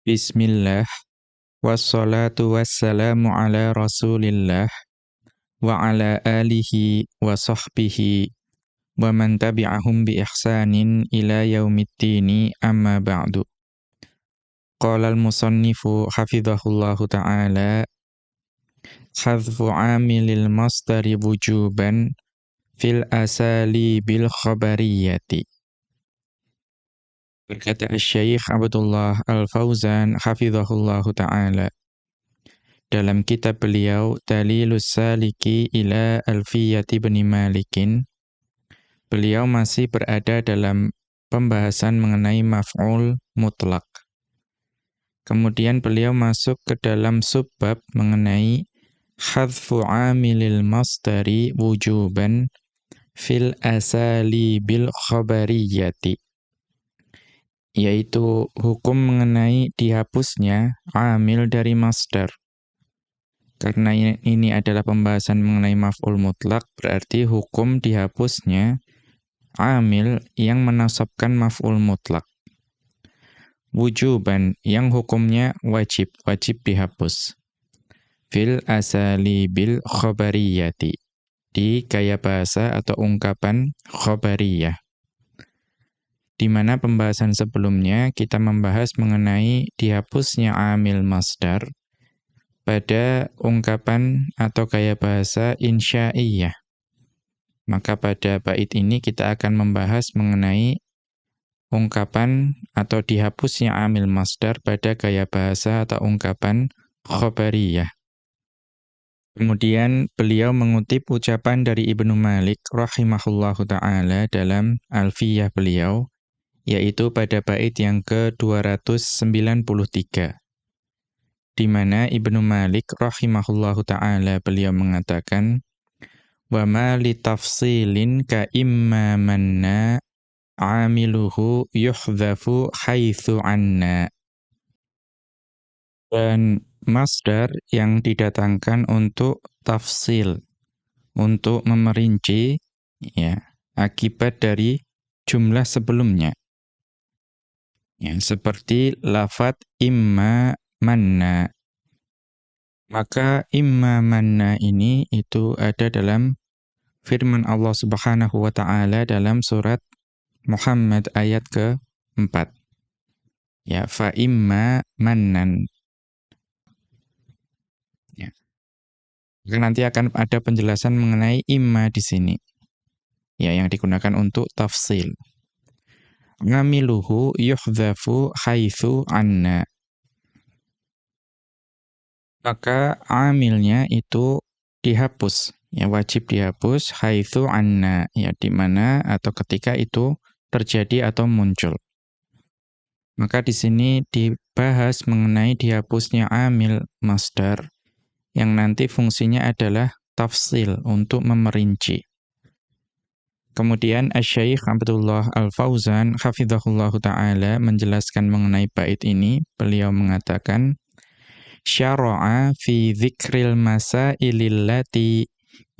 Bismillah Wassalatu wassalamu ala rasulillah Wa ala alihi wa sahbihi Wa man tabi'ahum bi ihsanin ila yaumiddini amma ba'du Qala al-musannifu hafidhahullahu ta'ala Khadfu amilil masdari wujuban Fil asali bil khabariyati Berkata Syekh Abdullah Al-Fauzan hafizahullahu taala dalam kitab beliau Dalilus Saliki ila Alfiyati bin Malikin beliau masih berada dalam pembahasan mengenai maf'ul mutlak. Kemudian beliau masuk ke dalam subbab mengenai hadfu amilil masdari wujuban fil asali bil khabariyati yaitu hukum mengenai dihapusnya amil dari masdar. Karena ini adalah pembahasan mengenai maf'ul mutlak, berarti hukum dihapusnya amil yang menasabkan maf'ul mutlak. Wujuban yang hukumnya wajib, wajib dihapus. Fil asali bil khobariyati. Di gaya bahasa atau ungkapan khobariyah di mana pembahasan sebelumnya kita membahas mengenai dihapusnya amil masdar pada ungkapan atau gaya bahasa insya'iyah. Maka pada bait ini kita akan membahas mengenai ungkapan atau dihapusnya amil masdar pada gaya bahasa atau ungkapan khobariyah. Kemudian beliau mengutip ucapan dari Ibnu Malik rahimahullahu taala dalam Alfiyah beliau yaitu pada bait yang ke-293 di mana Ibnu Malik rahimahullahu taala beliau mengatakan wa ma li tafsilin ka imma amiluhu yuhdhafu haitsu anna. Dan masdar yang didatangkan untuk tafsil untuk memerinci ya akibat dari jumlah sebelumnya Ya, seperti lafat imma manna. Maka imma manna ini itu ada dalam firman Allah Subhanahu wa taala dalam surat Muhammad ayat ke-4. Ya, fa imma mannan. Ya. Nanti akan ada penjelasan mengenai imma di sini. Ya, yang digunakan untuk tafsil ngamiluhu yuhdhafu haitsu anna. Maka amilnya itu dihapus, ya wajib dihapus haitsu anna, ya di mana atau ketika itu terjadi atau muncul. Maka di sini dibahas mengenai dihapusnya amil masdar yang nanti fungsinya adalah tafsil untuk memerinci. Kemudian Asy-Syaikh Abdullah Al-Fauzan hafizahullahu taala menjelaskan mengenai bait ini, beliau mengatakan syara'a fi dzikril masailil lati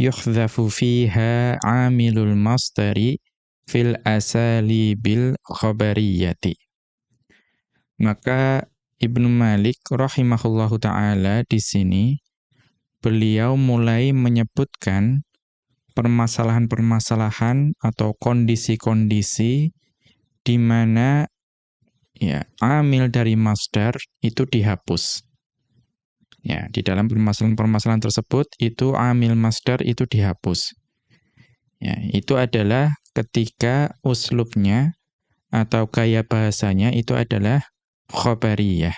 yuhdhafu fiha 'amilul masdari fil asali bil khabariyati. Maka Ibnu Malik rahimahullahu taala di sini beliau mulai menyebutkan permasalahan-permasalahan atau kondisi-kondisi di mana ya amil dari masdar itu dihapus. Ya, di dalam permasalahan-permasalahan tersebut itu amil masdar itu dihapus. Ya, itu adalah ketika uslubnya atau gaya bahasanya itu adalah khobariyah.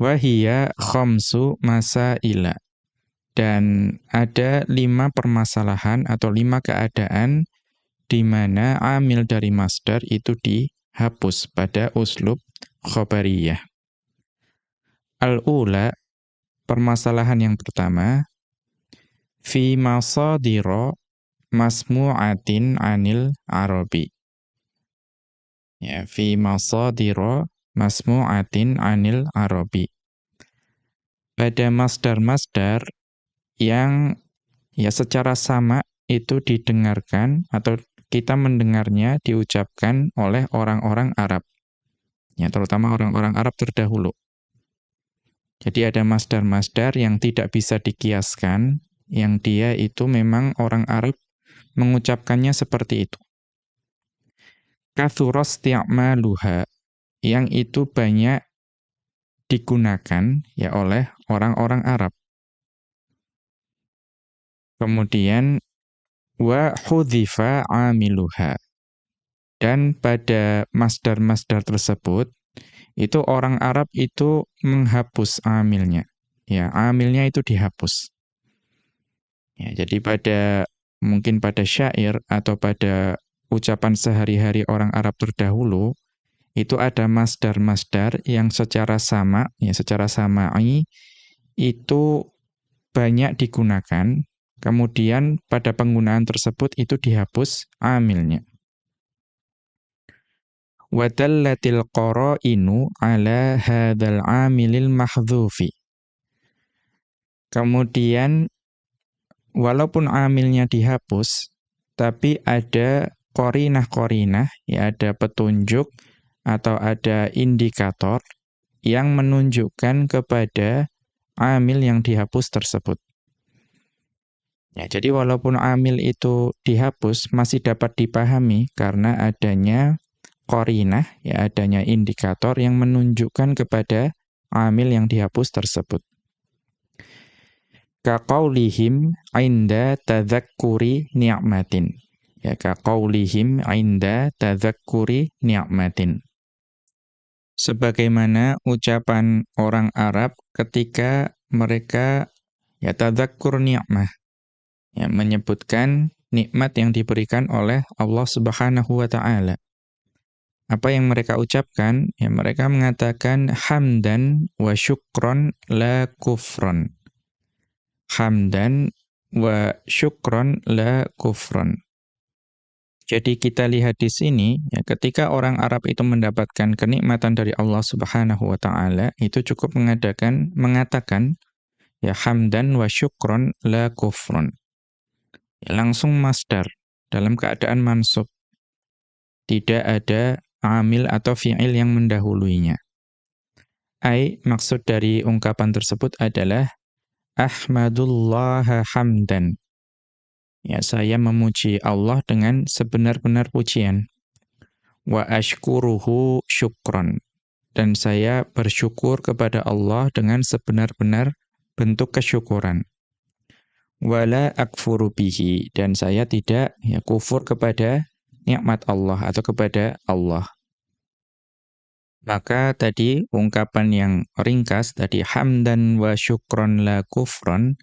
Wahia khamsu masaila. Dan ada lima permasalahan atau lima keadaan di mana amil dari masdar itu dihapus pada uslub khobariyah. Al-ula, permasalahan yang pertama, fi masadiro masmu'atin anil arabi. Ya, fi masadiro masmu'atin anil arabi. Pada masdar-masdar yang ya secara sama itu didengarkan atau kita mendengarnya diucapkan oleh orang-orang Arab. ya terutama orang-orang Arab terdahulu. Jadi ada masdar-masdar yang tidak bisa dikiaskan, yang dia itu memang orang Arab mengucapkannya seperti itu. Kathuros ti'maluha, yang itu banyak digunakan ya oleh orang-orang Arab. Kemudian wa hudhifa amiluha. Dan pada masdar-masdar tersebut itu orang Arab itu menghapus amilnya. Ya, amilnya itu dihapus. Ya, jadi pada mungkin pada syair atau pada ucapan sehari-hari orang Arab terdahulu itu ada masdar-masdar yang secara sama, ya secara samai itu banyak digunakan Kemudian pada penggunaan tersebut itu dihapus amilnya. Wadallatil qara'inu ala hadzal amilil mahdhufi. Kemudian walaupun amilnya dihapus tapi ada korinah-korinah, ya ada petunjuk atau ada indikator yang menunjukkan kepada amil yang dihapus tersebut. Ya, jadi walaupun amil itu dihapus masih dapat dipahami karena adanya korinah, ya adanya indikator yang menunjukkan kepada amil yang dihapus tersebut. Kaqaulihim inda tadzakkuri ni'matin. Ya kaqaulihim inda tadzakkuri ni'matin. Sebagaimana ucapan orang Arab ketika mereka ya tadzakkur ni'mah ya, menyebutkan nikmat yang diberikan oleh Allah Subhanahu wa taala. Apa yang mereka ucapkan? Ya mereka mengatakan hamdan wa syukron la kufron. Hamdan wa syukron la kufron. Jadi kita lihat di sini ya ketika orang Arab itu mendapatkan kenikmatan dari Allah Subhanahu wa taala itu cukup mengadakan mengatakan ya hamdan wa syukron la kufron langsung masdar dalam keadaan mansub. Tidak ada amil atau fi'il yang mendahuluinya. Ai maksud dari ungkapan tersebut adalah Ahmadullah hamdan. Ya, saya memuji Allah dengan sebenar-benar pujian. Wa ashkuruhu syukron. Dan saya bersyukur kepada Allah dengan sebenar-benar bentuk kesyukuran wala akfuru bihi. Dan saya tidak ya kufur kepada nikmat Allah atau kepada Allah. Maka tadi ungkapan yang ringkas tadi hamdan wa syukron la kufron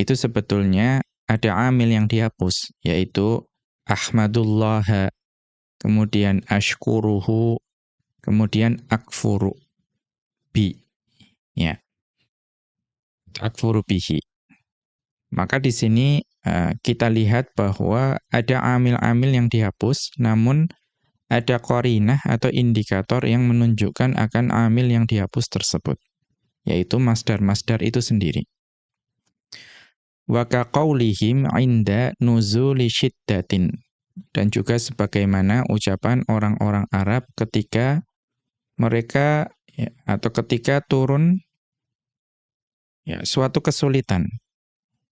itu sebetulnya ada amil yang dihapus yaitu ahmadullah kemudian ashkuruhu kemudian akfuru bi ya. Akfuru bihi maka di sini uh, kita lihat bahwa ada amil-amil yang dihapus, namun ada korinah atau indikator yang menunjukkan akan amil yang dihapus tersebut, yaitu masdar-masdar itu sendiri. Wa kaqaulihim inda nuzuli syiddatin. Dan juga sebagaimana ucapan orang-orang Arab ketika mereka ya, atau ketika turun ya, suatu kesulitan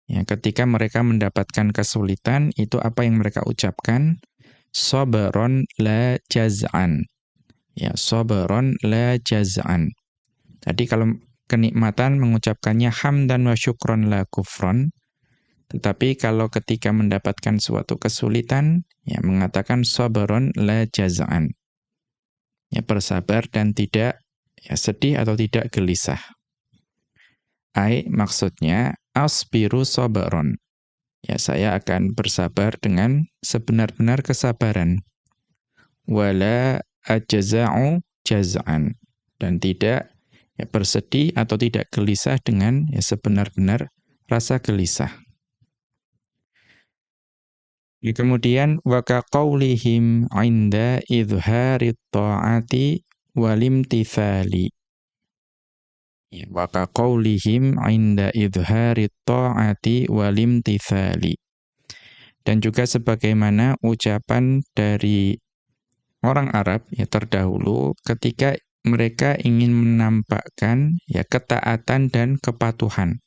Ya, ketika mereka mendapatkan kesulitan, itu apa yang mereka ucapkan? Sabaron la jaz'an. Ya, sabaron la jaz'an. Tadi kalau kenikmatan mengucapkannya hamdan wa syukron la kufron. Tetapi kalau ketika mendapatkan suatu kesulitan, ya mengatakan sabaron la jaz'an. Ya, bersabar dan tidak ya sedih atau tidak gelisah. Ai maksudnya asbiru sabaron. Ya, saya akan bersabar dengan sebenar-benar kesabaran. Wala ajza'u jaz'an. Dan tidak ya, bersedih atau tidak gelisah dengan ya, sebenar-benar rasa gelisah. Ya, kemudian wa kaqaulihim 'inda idhharit ta'ati walimtithali. Ya, wa kaqaulihim 'inda idhharit ta'ati walimtithali. Dan juga sebagaimana ucapan dari orang Arab ya terdahulu ketika mereka ingin menampakkan ya ketaatan dan kepatuhan.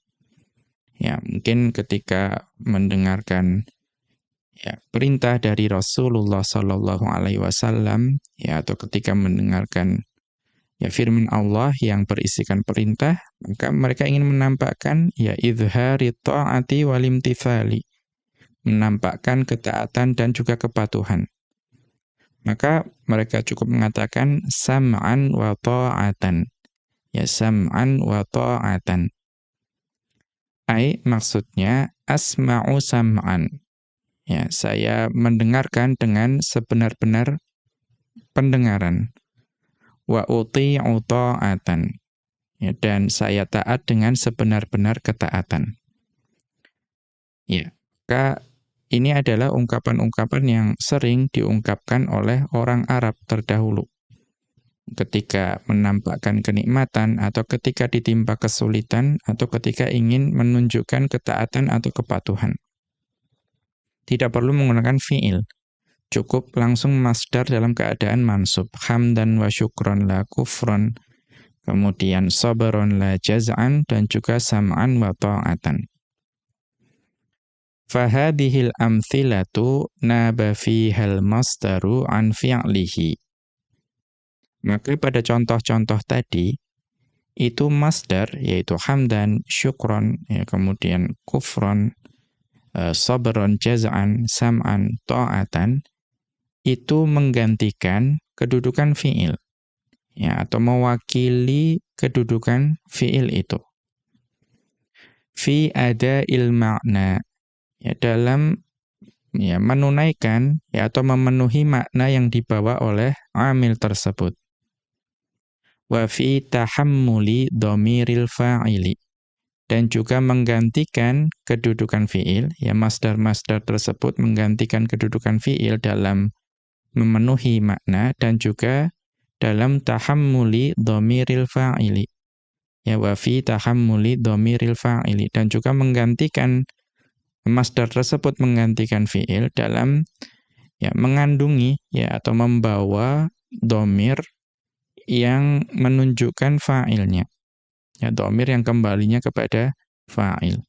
Ya, mungkin ketika mendengarkan ya perintah dari Rasulullah Shallallahu alaihi wasallam ya atau ketika mendengarkan ya firman Allah yang berisikan perintah, maka mereka ingin menampakkan ya idhari ta'ati wal imtithali. Menampakkan ketaatan dan juga kepatuhan. Maka mereka cukup mengatakan sam'an wa ta'atan. Ya sam'an wa ta'atan. Ai maksudnya asma'u sam'an. Ya, saya mendengarkan dengan sebenar-benar pendengaran. Wa uti'u ta'atan. Ya, dan saya taat dengan sebenar-benar ketaatan. Ya, maka ini adalah ungkapan-ungkapan yang sering diungkapkan oleh orang Arab terdahulu. Ketika menampakkan kenikmatan, atau ketika ditimpa kesulitan, atau ketika ingin menunjukkan ketaatan atau kepatuhan. Tidak perlu menggunakan fi'il. Cukup langsung masdar dalam keadaan mansub. Hamdan wa syukron la kufron. Kemudian sabaron la jaz'an. Dan juga sam'an wa ta'atan. Fahadihil amthilatu naba fihal masdaru an fi'lihi. Maka pada contoh-contoh tadi, itu masdar, yaitu hamdan, syukron, ya, kemudian kufron, uh, sabron, jaz'an, sam'an, ta'atan, itu menggantikan kedudukan fi'il. Ya, atau mewakili kedudukan fi'il itu. Fi ada il makna ya dalam ya menunaikan ya atau memenuhi makna yang dibawa oleh amil tersebut. Wa fi tahammuli dhamiril fa'ili dan juga menggantikan kedudukan fiil ya masdar-masdar tersebut menggantikan kedudukan fiil dalam memenuhi makna dan juga dalam tahammuli dhamiril fa'ili ya wa fi tahammuli dhamiril fa'ili dan juga menggantikan masdar tersebut menggantikan fiil dalam ya mengandungi ya atau membawa domir yang menunjukkan fa'ilnya. Ya domir yang kembalinya kepada fa'il.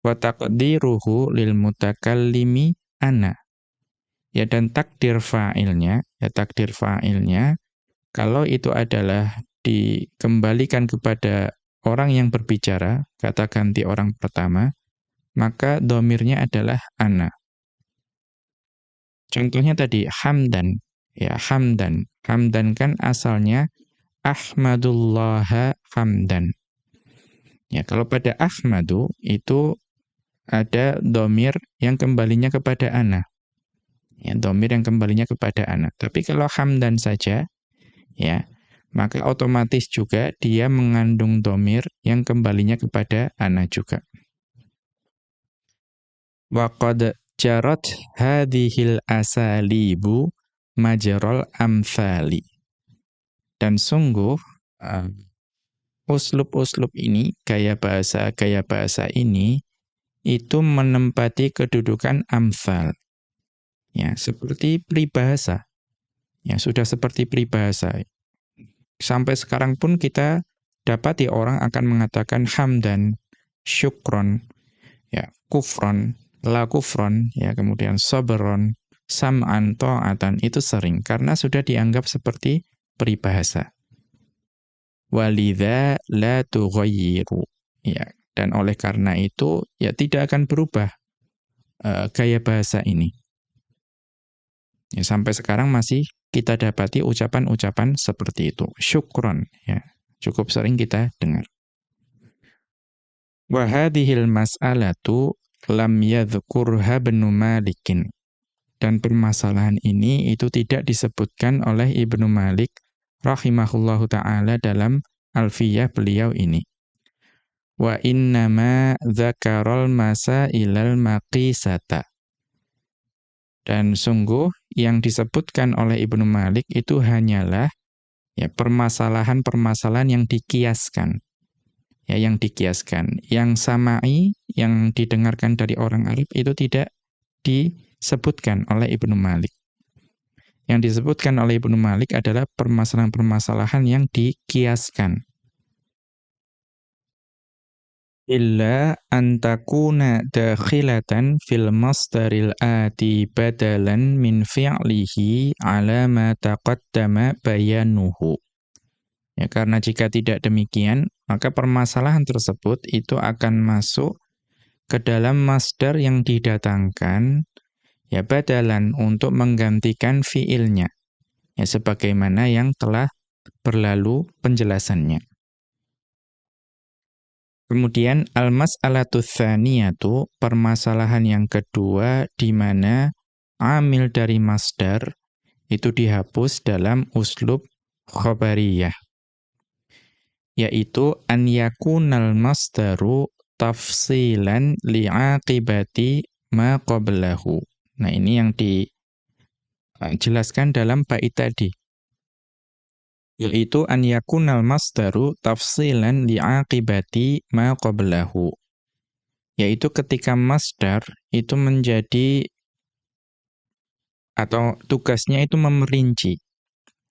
Wa taqdiruhu lil mutakallimi ana. Ya dan takdir fa'ilnya, ya takdir fa'ilnya kalau itu adalah dikembalikan kepada orang yang berbicara, kata ganti orang pertama, maka domirnya adalah ana. Contohnya tadi hamdan, ya hamdan. Hamdan kan asalnya ahmadullah hamdan. Ya, kalau pada ahmadu itu ada domir yang kembalinya kepada ana. Ya, domir yang kembalinya kepada ana. Tapi kalau hamdan saja, ya, maka otomatis juga dia mengandung domir yang kembalinya kepada ana juga. Wa qad jarat hadhil asalibu majral amthali. Dan sungguh uh, uslub-uslub ini, gaya bahasa-gaya bahasa ini itu menempati kedudukan amthal. Ya, seperti peribahasa. Ya, sudah seperti peribahasa. Sampai sekarang pun kita dapati orang akan mengatakan hamdan, syukron, ya, kufron, la kufron, ya kemudian sabron, sam'an, ta'atan, itu sering. Karena sudah dianggap seperti peribahasa. Walidha la tughayyiru. Ya, dan oleh karena itu, ya tidak akan berubah uh, gaya bahasa ini. Ya, sampai sekarang masih kita dapati ucapan-ucapan seperti itu. Syukron, ya. Cukup sering kita dengar. Wahadihil mas'alatu lam yadhkurha Ibnu Malikin. Dan permasalahan ini itu tidak disebutkan oleh Ibnu Malik rahimahullahu taala dalam Alfiyah beliau ini. Wa innama dzakarul masailal maqisata. Dan sungguh yang disebutkan oleh Ibnu Malik itu hanyalah ya permasalahan-permasalahan yang dikiaskan ya yang dikiaskan. Yang samai yang didengarkan dari orang Arab itu tidak disebutkan oleh Ibnu Malik. yang disebutkan oleh Ibnu Malik adalah permasalahan-permasalahan yang dikiaskan. Illa antakuna dakhilatan fil masdaril ati badalan min fi'lihi ala ma taqaddama bayanuhu. Ya, karena jika tidak demikian, maka permasalahan tersebut itu akan masuk ke dalam masdar yang didatangkan ya badalan untuk menggantikan fiilnya. Ya sebagaimana yang telah berlalu penjelasannya. Kemudian al-mas'alatu tsaniyatu permasalahan yang kedua di mana amil dari masdar itu dihapus dalam uslub khabariyah yaitu an yakunal masdaru tafsilan li'aqibati ma Nah, ini yang dijelaskan dalam bait tadi. Yaitu an yakunal masdaru tafsilan li'aqibati ma qablahu. Yaitu ketika masdar itu menjadi atau tugasnya itu memerinci.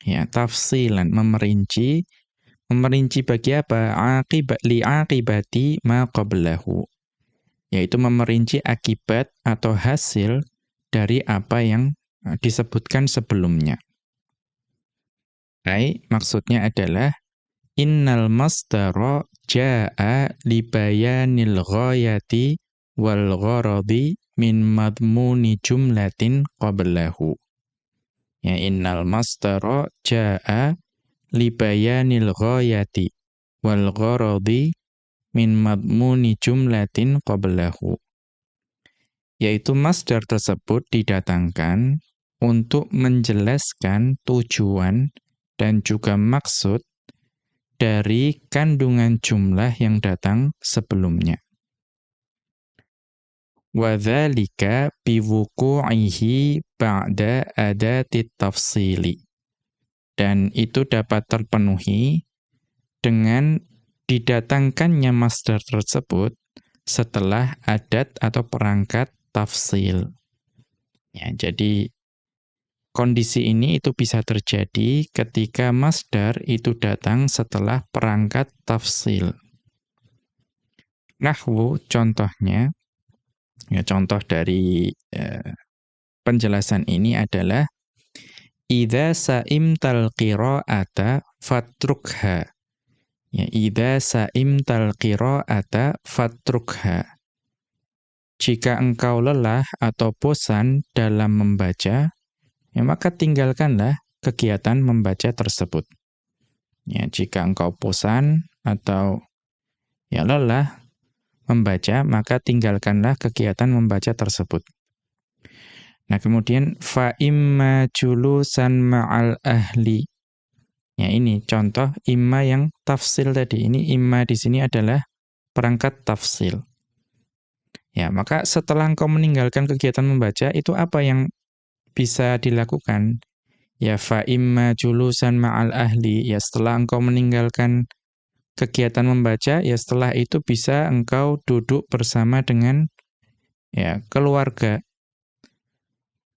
Ya, tafsilan memerinci memerinci bagi apa? Aqibat li'aqibati ma qablahu. Yaitu memerinci akibat atau hasil dari apa yang e, disebutkan sebelumnya. Baik, maksudnya adalah innal masdara jaa li bayanil ghayati wal gharadi min madmuni jumlatin qablahu. Ya innal masdara jaa li bayanil ghayati wal gharadi min madmuni jumlatin qablahu yaitu masdar tersebut didatangkan untuk menjelaskan tujuan dan juga maksud dari kandungan jumlah yang datang sebelumnya. Wadzalika biwuqu'ihi ba'da adati tafsili. Dan itu dapat terpenuhi dengan didatangkannya masdar tersebut setelah adat atau perangkat tafsil. Ya, jadi kondisi ini itu bisa terjadi ketika masdar itu datang setelah perangkat tafsil. Nahwu contohnya, ya contoh dari eh, penjelasan ini adalah Idza sa'imtal qira'ata fatrukha. Ya, idza sa'imtal qira'ata fatrukha. Jika engkau lelah atau bosan dalam membaca, ya maka tinggalkanlah kegiatan membaca tersebut. Ya, jika engkau bosan atau ya lelah membaca, maka tinggalkanlah kegiatan membaca tersebut. Nah, kemudian fa imma julusan ma'al ahli. Ya, ini contoh imma yang tafsil tadi. Ini imma di sini adalah perangkat tafsil. Ya, maka setelah engkau meninggalkan kegiatan membaca, itu apa yang bisa dilakukan? Ya fa imma julusan ma'al ahli, ya setelah engkau meninggalkan kegiatan membaca, ya setelah itu bisa engkau duduk bersama dengan ya keluarga.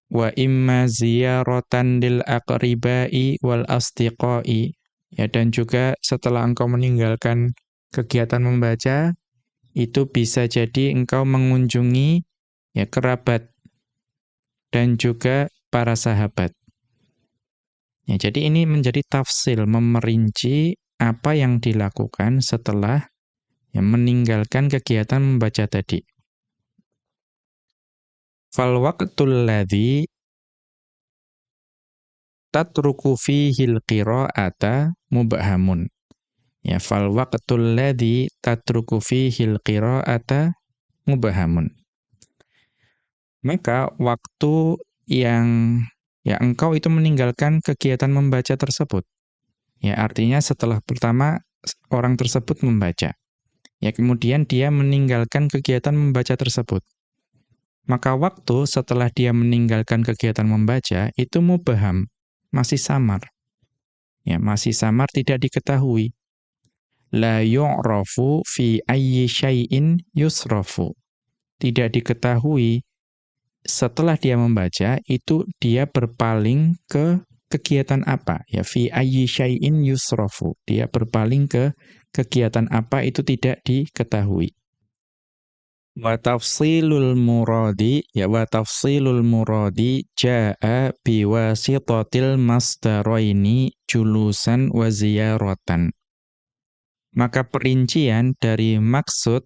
Wa imma ziyaratan lil aqribai wal asdiqai. Ya dan juga setelah engkau meninggalkan kegiatan membaca, itu bisa jadi engkau mengunjungi ya kerabat dan juga para sahabat. Ya, jadi ini menjadi tafsil memerinci apa yang dilakukan setelah ya, meninggalkan kegiatan membaca tadi. Fal waqtul ladzi tatruku fihi al-qira'ata mubhamun. Ya fal waqtul ladzi tatruku fihi al-qira'ata mubahamun. Maka waktu yang ya engkau itu meninggalkan kegiatan membaca tersebut. Ya artinya setelah pertama orang tersebut membaca. Ya kemudian dia meninggalkan kegiatan membaca tersebut. Maka waktu setelah dia meninggalkan kegiatan membaca itu mubaham, masih samar. Ya, masih samar tidak diketahui la yu'rafu fi ayyi syai'in yusrafu. Tidak diketahui setelah dia membaca itu dia berpaling ke kegiatan apa? Ya fi ayyi syai'in yusrafu. Dia berpaling ke kegiatan apa itu tidak diketahui. Wa tafsilul muradi ya wa tafsilul muradi jaa biwasitatil masdaraini julusan wa ziyaratan. Maka perincian dari maksud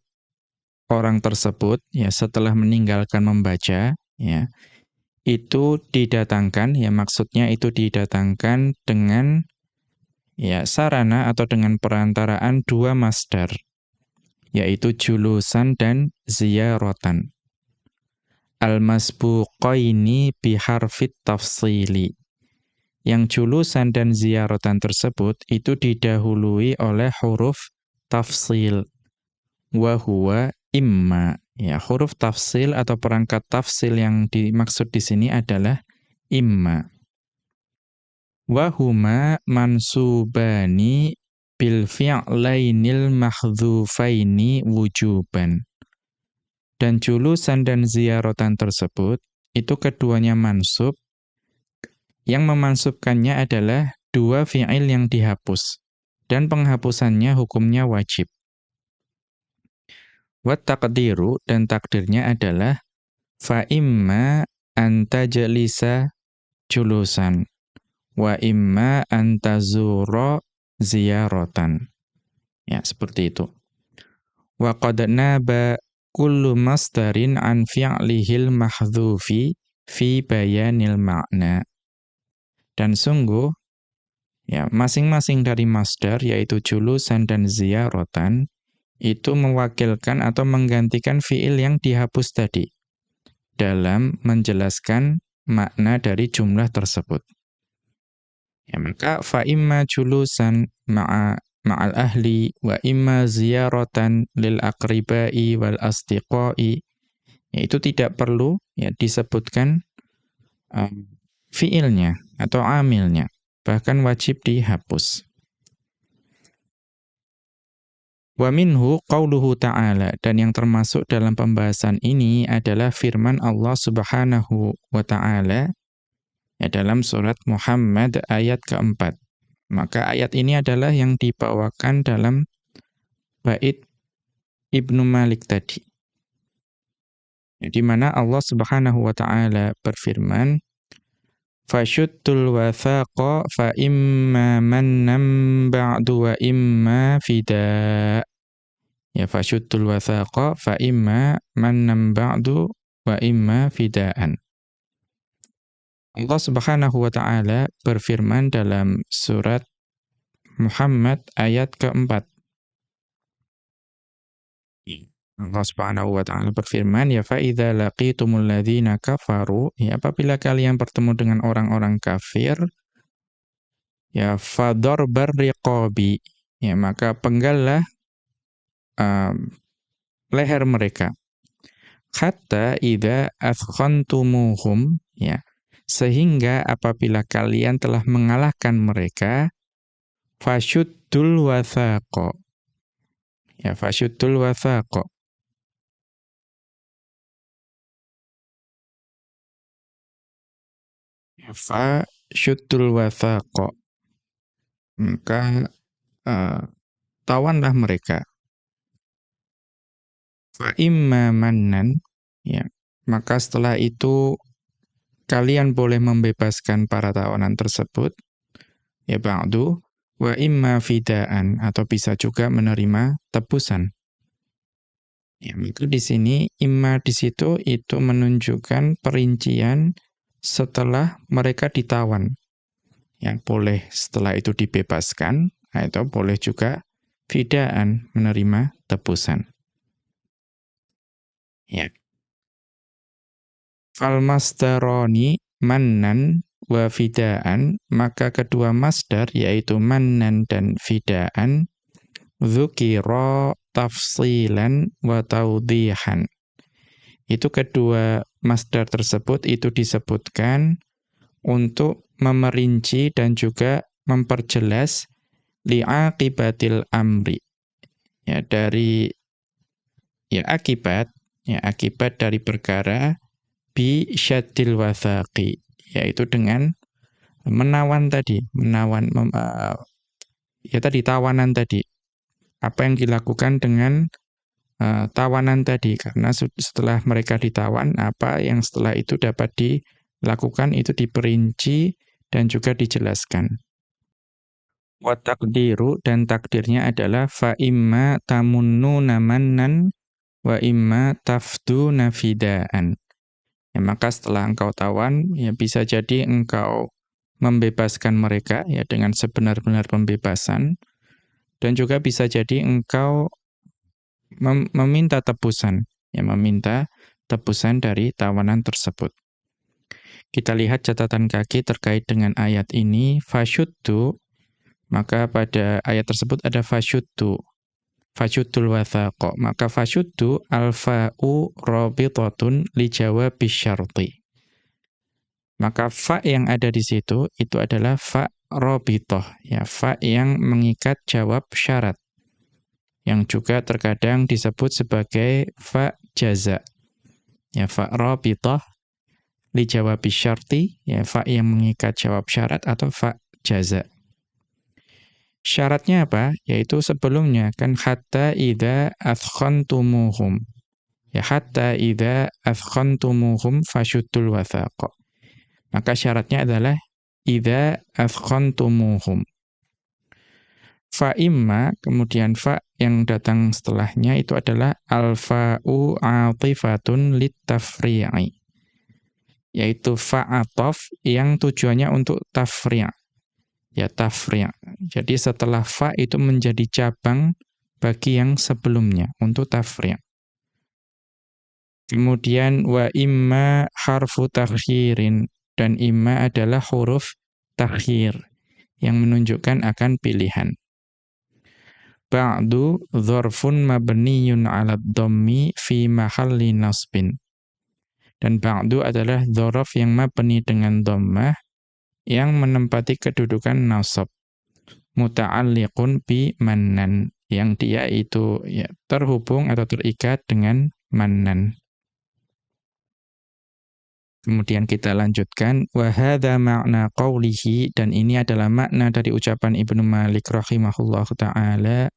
orang tersebut ya setelah meninggalkan membaca ya. Itu didatangkan ya maksudnya itu didatangkan dengan ya sarana atau dengan perantaraan dua masdar yaitu julusan dan ziyaratan al-masbuqaini biharfit tafsili. Yang julusan dan ziyaratan tersebut itu didahului oleh huruf tafsil. Wa huwa imma Ya, huruf tafsil atau perangkat tafsil yang dimaksud di sini adalah imma. Wahuma mansubani bil fi'lainil mahdhufaini wujuban. Dan julusan dan ziaratan tersebut, itu keduanya mansub, yang memansubkannya adalah dua fi'il yang dihapus. Dan penghapusannya hukumnya wajib. Wa taqdiru dan takdirnya adalah fa imma anta jalisa julusan wa imma antazura ziyaratan. Ya, seperti itu. Wa qad naba kullu masdarin an fi'lihil mahdhufi fi bayanil ma'na. Dan sungguh ya masing-masing dari masdar yaitu julusan dan ziyaratan itu mewakilkan atau menggantikan fiil yang dihapus tadi dalam menjelaskan makna dari jumlah tersebut. Ya, maka fa imma julusan ma'a ma'al ahli wa imma ziyaratan lil aqribai wal asdiqai itu tidak perlu ya disebutkan um, fiilnya atau amilnya bahkan wajib dihapus Wa minhu qauluhu ta'ala dan yang termasuk dalam pembahasan ini adalah firman Allah Subhanahu wa taala ya dalam surat Muhammad ayat keempat. Maka ayat ini adalah yang dibawakan dalam bait Ibnu Malik tadi. Di mana Allah Subhanahu wa taala berfirman Fashuttul wathaqa fa imma mannam ba'du wa imma fida. Ya fashuttul wathaqa fa imma mannam ba'du wa imma fidaan. Allah Subhanahu wa taala berfirman dalam surat Muhammad ayat keempat. Allah Subhanahu wa taala berfirman ya fa idza laqitumul ladzina kafaru ya apabila kalian bertemu dengan orang-orang kafir ya fadarbar riqabi ya maka penggallah um, leher mereka. Hatta idza athkhantumuhum ya sehingga apabila kalian telah mengalahkan mereka fasyuddul wathaqa ya fasyuddul wathaqa fa syuddul wathaqo maka uh, tawanlah mereka. Fa imma mannan ya. Maka setelah itu kalian boleh membebaskan para tawanan tersebut ya ba'du. Wa imma fidaan atau bisa juga menerima tebusan. Ya maka di sini imma di situ itu menunjukkan perincian setelah mereka ditawan. Yang boleh setelah itu dibebaskan, atau boleh juga fidaan menerima tebusan. Ya. Fal masdaroni mannan wa fidaan, maka kedua masdar yaitu mannan dan fidaan dzukira tafsilan wa tawdihan. Itu kedua masdar tersebut itu disebutkan untuk memerinci dan juga memperjelas li'aqibatil amri. Ya, dari ya akibat, ya akibat dari perkara bi syaddil wathaqi yaitu dengan menawan tadi, menawan mem, uh, ya tadi tawanan tadi. Apa yang dilakukan dengan uh, tawanan tadi karena setelah mereka ditawan apa yang setelah itu dapat dilakukan itu diperinci dan juga dijelaskan. Wa takdiru dan takdirnya adalah fa imma tamunnu namannan wa imma tafdu nafidaan. Ya, maka setelah engkau tawan, ya bisa jadi engkau membebaskan mereka ya dengan sebenar-benar pembebasan dan juga bisa jadi engkau mem meminta tebusan, ya meminta tebusan dari tawanan tersebut. Kita lihat catatan kaki terkait dengan ayat ini, fasyuddu, maka pada ayat tersebut ada fasyuddu, Fajudul wathaqo. Maka fajuddu alfa'u rabitatun li jawabi. Maka fa yang ada di situ itu adalah fa rabitoh. Ya, fa yang mengikat jawab syarat. Yang juga terkadang disebut sebagai fa jaza. Ya, fa rabitoh li jawabi syarti. Ya, fa yang mengikat jawab syarat atau fa jaza. Syaratnya apa? Yaitu sebelumnya kan hatta idza athkhantumuhum. Ya hatta idza athkhantumuhum fashuddul wathaq. Maka syaratnya adalah idza athkhantumuhum. Fa imma kemudian fa yang datang setelahnya itu adalah alfa'u atifatun litafri'i. Yaitu fa'atof yang tujuannya untuk tafri'. Ya tafri'. Jadi setelah fa itu menjadi cabang bagi yang sebelumnya untuk tafri'. Kemudian wa imma harfu takhirin dan imma adalah huruf takhir yang menunjukkan akan pilihan. Ba'du dzarfun mabniyun 'ala dhammi fi mahalli nasbin. Dan ba'du adalah dzaraf yang mabni dengan dhammah yang menempati kedudukan nasab muta'alliqun bi mannan yang dia itu ya terhubung atau terikat dengan mannan. Kemudian kita lanjutkan wa hadza ma'na qawlihi dan ini adalah makna dari ucapan Ibnu Malik rahimahullahu taala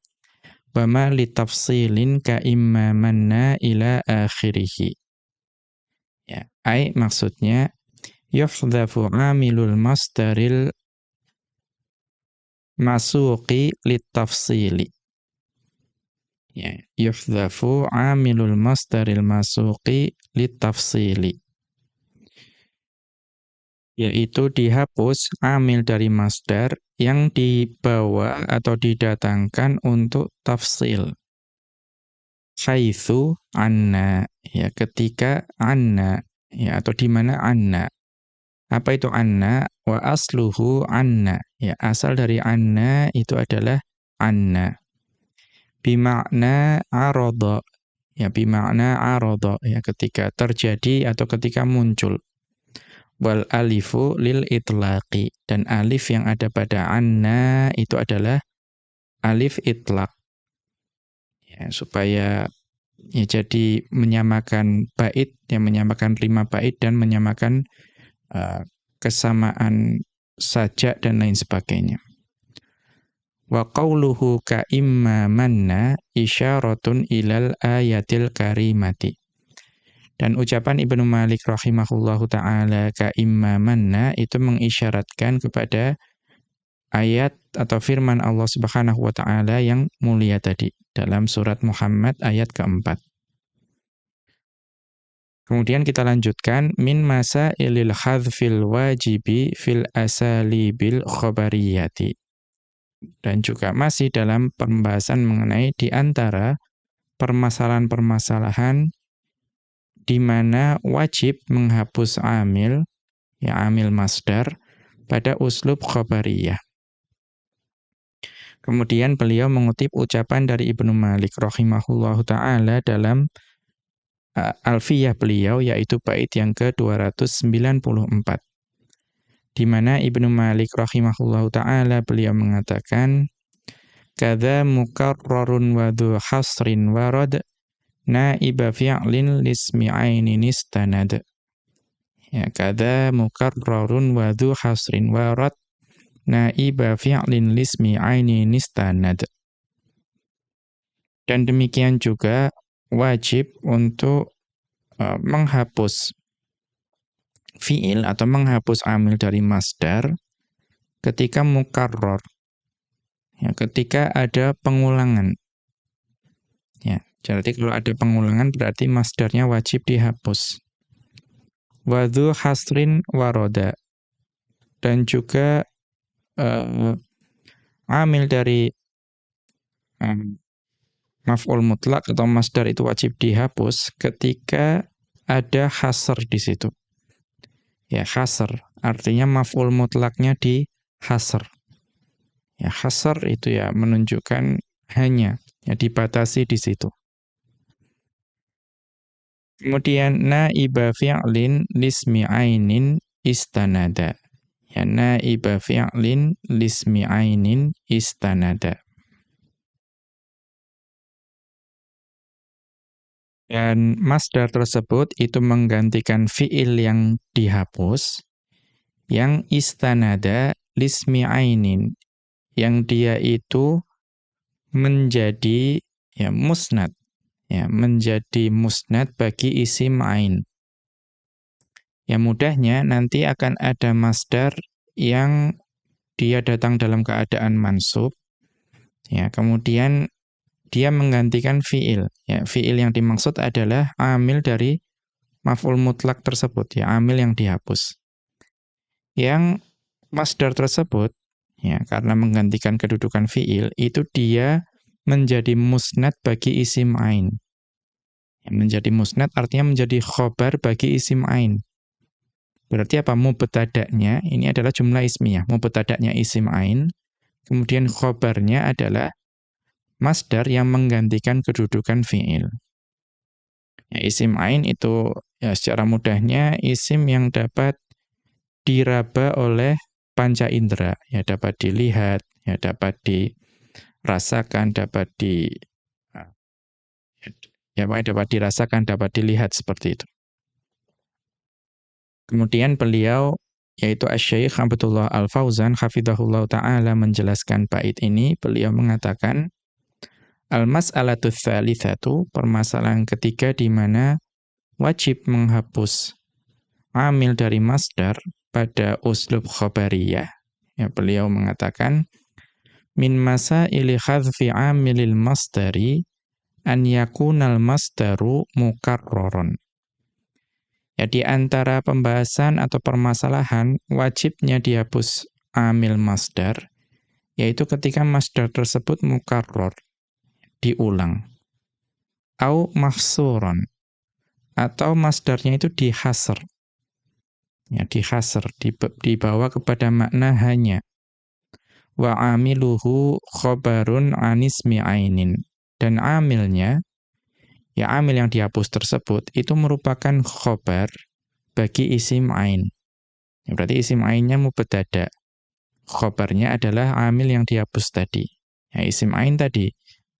wa ma li tafsilin ka imma manna ila akhirih. Ya, ai maksudnya yuhdhafu amilul masdaril masuqi litafsili. Ya, yuhdhafu amilul masdaril masuqi litafsili. Yaitu dihapus amil dari masdar yang dibawa atau didatangkan untuk tafsil. Haitsu anna ya ketika anna ya atau di mana anna apa itu anna? Wa asluhu anna. Ya, asal dari anna itu adalah anna. Bima'na arodo. Ya, bima'na arodo. Ya, ketika terjadi atau ketika muncul. Wal alifu lil itlaqi. Dan alif yang ada pada anna itu adalah alif itlaq. Ya, supaya ya jadi menyamakan bait, yang menyamakan lima bait dan menyamakan uh, kesamaan sajak dan lain sebagainya. Wa qawluhu ka imma manna isyaratun ilal ayatil karimati. Dan ucapan Ibnu Malik rahimahullahu taala ka imma manna itu mengisyaratkan kepada ayat atau firman Allah Subhanahu wa taala yang mulia tadi dalam surat Muhammad ayat keempat. Kemudian kita lanjutkan min masa ilil hadfil wajibi fil asalibil khobariyati. Dan juga masih dalam pembahasan mengenai di antara permasalahan-permasalahan di mana wajib menghapus amil, ya amil masdar, pada uslub khobariyah. Kemudian beliau mengutip ucapan dari Ibnu Malik rahimahullahu taala dalam alfiyah beliau yaitu bait yang ke-294 di mana Ibnu Malik rahimahullahu taala beliau mengatakan kadza mukarrarun wa hasrin warad naiba fi'lin lismi ainin istanad Ya, kada mukarrarun wa dhu hasrin warat naiba fi'lin lismi aini nistanad. Dan demikian juga wajib untuk uh, menghapus fi'il atau menghapus amil dari masdar ketika mukarrar. Ya, ketika ada pengulangan. Jadi kalau ada pengulangan berarti masdarnya wajib dihapus. Wadhu hasrin waroda. Dan juga uh, amil dari um, maf'ul mutlak atau masdar itu wajib dihapus ketika ada hasr di situ. Ya, hasr artinya maf'ul mutlaknya di hasr. Ya, hasr itu ya menunjukkan hanya ya dibatasi di situ. Kemudian naiba fi'lin lismi ainin istanada. Ya naiba fi'lin lismi ainin istanada. Dan masdar tersebut itu menggantikan fi'il yang dihapus yang istanada lismi ainin yang dia itu menjadi ya musnad ya menjadi musnad bagi isim ain. Ya mudahnya nanti akan ada masdar yang dia datang dalam keadaan mansub. Ya, kemudian dia menggantikan fiil. Ya, fiil yang dimaksud adalah amil dari maf'ul mutlak tersebut, ya, amil yang dihapus. Yang masdar tersebut ya, karena menggantikan kedudukan fiil itu dia menjadi musnad bagi isim ain. Menjadi musnad artinya menjadi khobar bagi isim ain. Berarti apa? Mubtada'nya ini adalah jumlah ismiyah. Mubtada'nya isim ain, kemudian khobarnya adalah masdar yang menggantikan kedudukan fi'il. Ya, isim ain itu ya secara mudahnya isim yang dapat diraba oleh panca indera, ya dapat dilihat, ya dapat di rasakan, dapat di ya dapat dirasakan, dapat dilihat seperti itu. Kemudian beliau yaitu Asy-Syaikh Abdullah Al-Fauzan hafizahullah taala menjelaskan bait ini, beliau mengatakan Al-mas'alatu tsalitsatu, permasalahan ketiga di mana wajib menghapus amil dari masdar pada uslub khabariyah. Ya, beliau mengatakan min masa ili khadfi amilil masdari an yakunal masdaru mukarroron. Ya di antara pembahasan atau permasalahan wajibnya dihapus amil masdar yaitu ketika masdar tersebut mukarror diulang. Au mahsuron atau masdarnya itu dihasr. Ya dihasr dibawa kepada makna hanya wa amiluhu khobarun anismi ainin. Dan amilnya, ya amil yang dihapus tersebut, itu merupakan khobar bagi isim ain. Ya, berarti isim ainnya mubtada. Khobarnya adalah amil yang dihapus tadi. Ya, isim ain tadi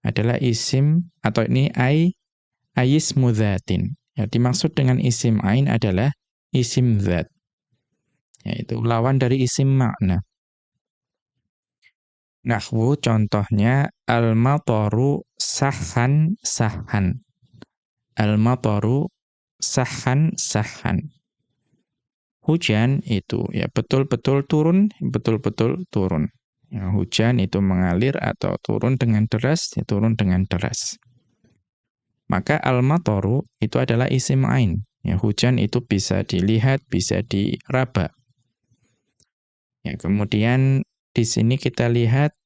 adalah isim, atau ini ai, ayis mudhatin. Ya, dimaksud dengan isim ain adalah isim zat. Yaitu lawan dari isim makna. Nahwu contohnya al-mataru sahan sahan. Al-mataru sahan sahan. Hujan itu ya betul-betul turun, betul-betul turun. Ya, hujan itu mengalir atau turun dengan deras, ya turun dengan deras. Maka al-mataru itu adalah isim ain. Ya, hujan itu bisa dilihat, bisa diraba. Ya, kemudian di sini kita lihat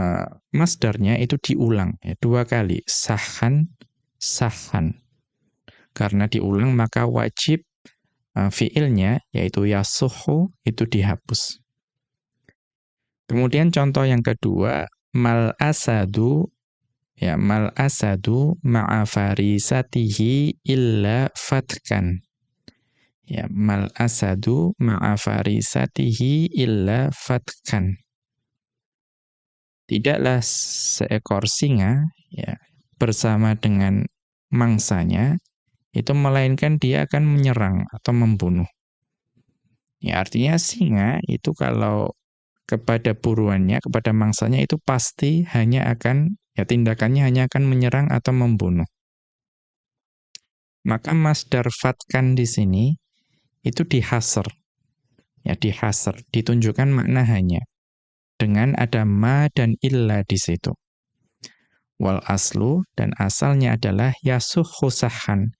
uh, masdarnya itu diulang ya, dua kali. Sahan sahan. Karena diulang maka wajib uh, fiilnya yaitu yasuhu itu dihapus. Kemudian contoh yang kedua mal asadu ya mal asadu ma'a farisatihi illa fatkan Ya, mal asadu ma'a farisatihi illa fatkan. Tidaklah seekor singa ya bersama dengan mangsanya itu melainkan dia akan menyerang atau membunuh. Ya artinya singa itu kalau kepada buruannya, kepada mangsanya itu pasti hanya akan ya tindakannya hanya akan menyerang atau membunuh. Maka masdar fatkan di sini itu dihasr. Ya dihasr, ditunjukkan makna hanya dengan ada ma dan illa di situ. Wal aslu dan asalnya adalah yasuh sahan.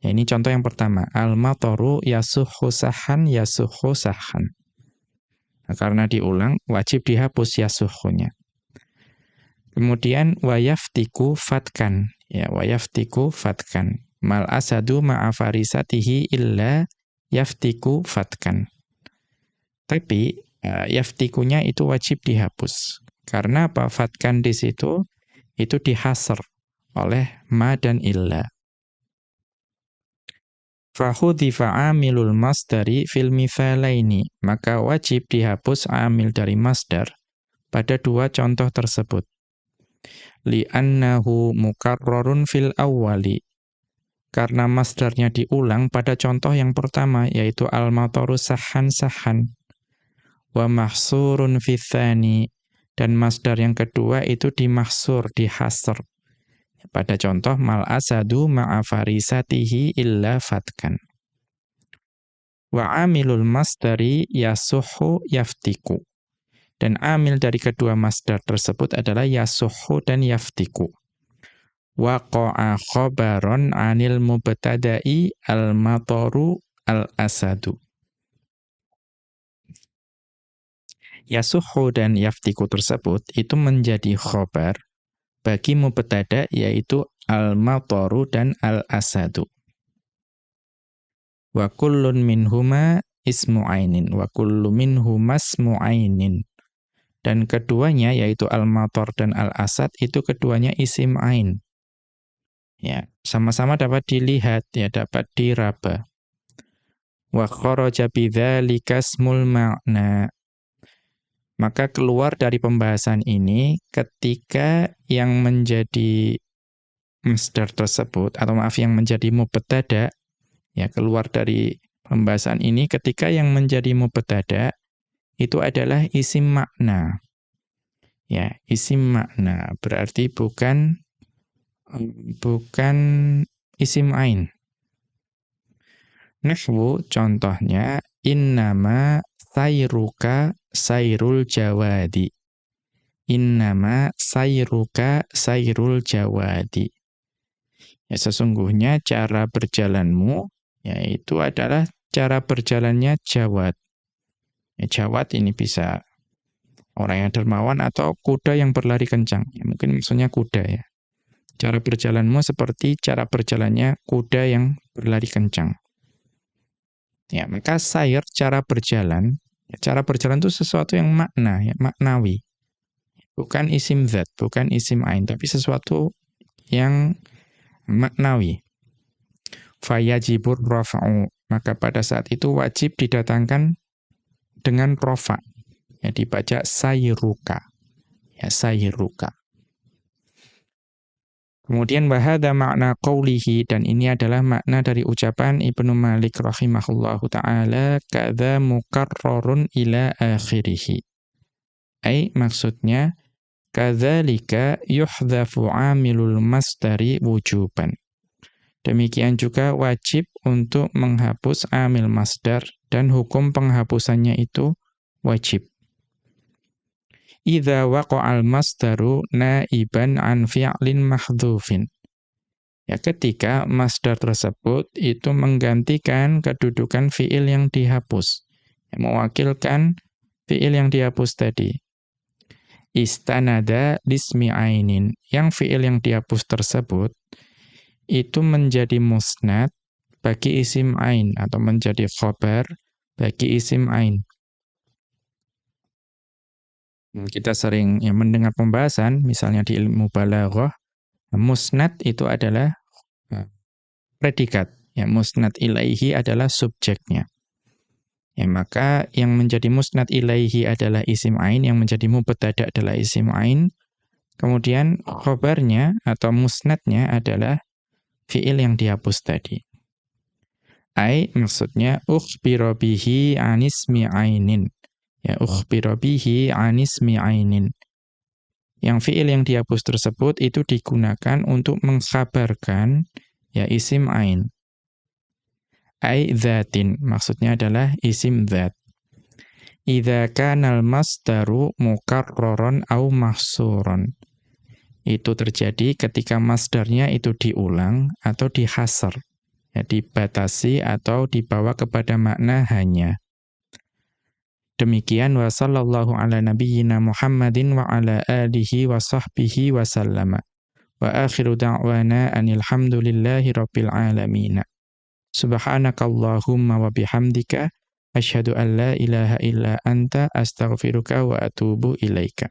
Ya, ini contoh yang pertama. Al-matoru yasuhu sahan yasuhu sahan. Nah, karena diulang, wajib dihapus yasuhunya. Kemudian wayaftiku fatkan. Ya, wayaftiku fatkan. Mal asadu ma'afarisatihi illa yaftiku fatkan. Tapi uh, yaftikunya itu wajib dihapus. Karena apa? Fatkan di situ itu dihasr oleh ma dan illa. Fahudhifa amilul masdari fil mithalaini, maka wajib dihapus amil dari masdar pada dua contoh tersebut. Li'annahu mukarrarun fil awwali, karena masdarnya diulang pada contoh yang pertama, yaitu al-mataru sahan-sahan. Wa mahsurun fithani, dan masdar yang kedua itu dimahsur, dihasr, pada contoh mal asadu ma'afarisatihi illa fatkan. Wa amilul masdari yasuhu yaftiku. Dan amil dari kedua masdar tersebut adalah yasuhu dan yaftiku. Waqa'a khobaron anil mubtada'i al-matoru al-asadu. Yasuhu dan yaftiku tersebut itu menjadi khobar bagi mubtada yaitu al-mataru dan al-asadu. Wa kullun minhuma ismu ainin wa kullu minhuma ismu ainin. Dan keduanya yaitu al-matar dan al-asad itu keduanya isim ain. Ya, sama-sama dapat dilihat ya, dapat diraba. Wa kharaja bidzalika ma'na maka keluar dari pembahasan ini ketika yang menjadi masdar tersebut atau maaf yang menjadi mubtada ya keluar dari pembahasan ini ketika yang menjadi mubtada itu adalah isim makna. Ya, isim makna berarti bukan bukan isim ain. Nahwu contohnya innama sayruka sayrul jawadi. Innama sayruka sayrul jawadi. Ya sesungguhnya cara berjalanmu yaitu adalah cara berjalannya jawad. Ya, jawad ini bisa orang yang dermawan atau kuda yang berlari kencang. Ya, mungkin maksudnya kuda ya. Cara berjalanmu seperti cara berjalannya kuda yang berlari kencang. Ya, maka sayur cara berjalan Ya, cara berjalan itu sesuatu yang makna, ya, maknawi. Bukan isim zat, bukan isim ain, tapi sesuatu yang maknawi. Fayajibur rafa'u. Maka pada saat itu wajib didatangkan dengan rofa. Ya, dibaca sayruka. Ya, sayruka. Kemudian wahada makna qawlihi dan ini adalah makna dari ucapan Ibnu Malik rahimahullahu taala kadza mukarrarun ila akhirih. Ai maksudnya kadzalika yuhdhafu amilul masdari wujuban. Demikian juga wajib untuk menghapus amil masdar dan hukum penghapusannya itu wajib idza waqa'al masdaru naiban an fi'lin mahdhufin. Ya, ketika masdar tersebut itu menggantikan kedudukan fi'il yang dihapus. Ya, mewakilkan fi'il yang dihapus tadi. Istanada lismi ainin. Yang fi'il yang dihapus tersebut itu menjadi musnad bagi isim ain atau menjadi khobar bagi isim ain. Hmm, kita sering ya, mendengar pembahasan, misalnya di ilmu balaghah, musnad itu adalah uh, predikat. Ya, musnad ilaihi adalah subjeknya. Ya, maka yang menjadi musnad ilaihi adalah isim ain, yang menjadi mubtada adalah isim ain. Kemudian khobarnya atau musnadnya adalah fiil yang dihapus tadi. Ai maksudnya ukhbira bihi anismi ainin. Ya, ukhbira bihi anismi ainin. Yang fiil yang dihapus tersebut itu digunakan untuk mengkhabarkan ya isim ain. Ai dzatin maksudnya adalah isim dzat. Idza kana al-masdaru mukarraran au mahsuran. Itu terjadi ketika masdarnya itu diulang atau dihasar. Ya, dibatasi atau dibawa kepada makna hanya. Demikian wa sallallahu ala nabiyyina Muhammadin wa ala alihi wa sahbihi wa sallama. Wa akhiru da'wana anil hamdulillahi rabbil alamin. Subhanakallahumma wa bihamdika asyhadu an la ilaha illa anta astaghfiruka wa atubu ilaika.